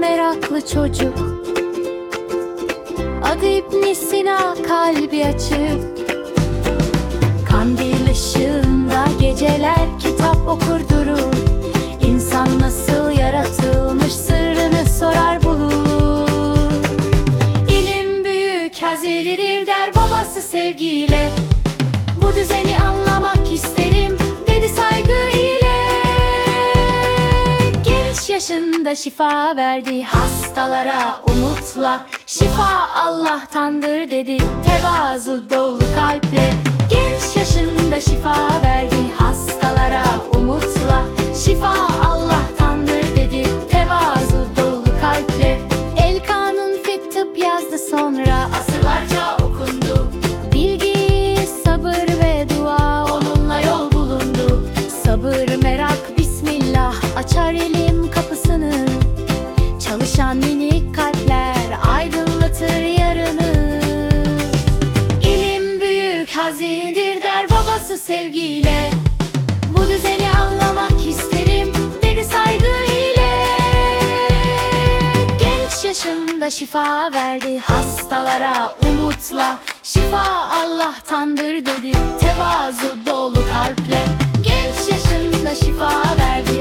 meraklı çocuk. Adı İbn Sina kalbi açık. Kandil ışığında geceler kitap okur durur İnsan nasıl yaratılmış sırrını sorar bulur. İlim büyük haziridir der babası sevgiyle. Bu düzeni anlamak isterim Genç yaşında şifa verdi hastalara umutla. Şifa Allah'tandır dedi tevazu dolu hazinedir der babası sevgiyle. Bu düzeni anlamak isterim dedi saygı ile. Genç yaşında şifa verdi hastalara umutla. Şifa Allah'tandır dedi tevazu dolu kalple. Genç yaşında şifa verdi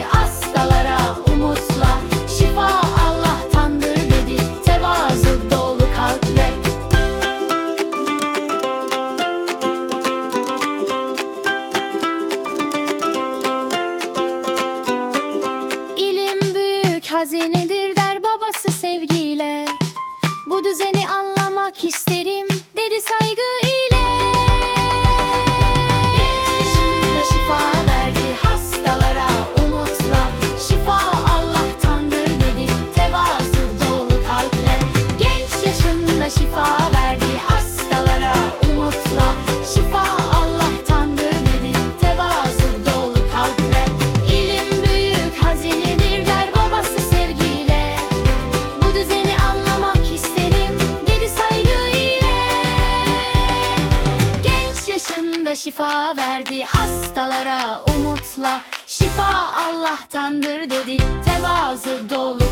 hazinedir der babası sevgiyle. Bu düzeni anlamak isterim şifa verdi hastalara umutla. Şifa Allah'tandır dedi tevazu dolu